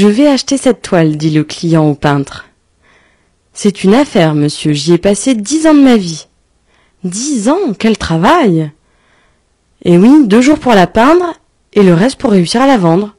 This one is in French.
Je vais acheter cette toile, dit le client au peintre. C'est une affaire, monsieur, j'y ai passé dix ans de ma vie. Dix ans, quel travail. Eh oui, deux jours pour la peindre, et le reste pour réussir à la vendre.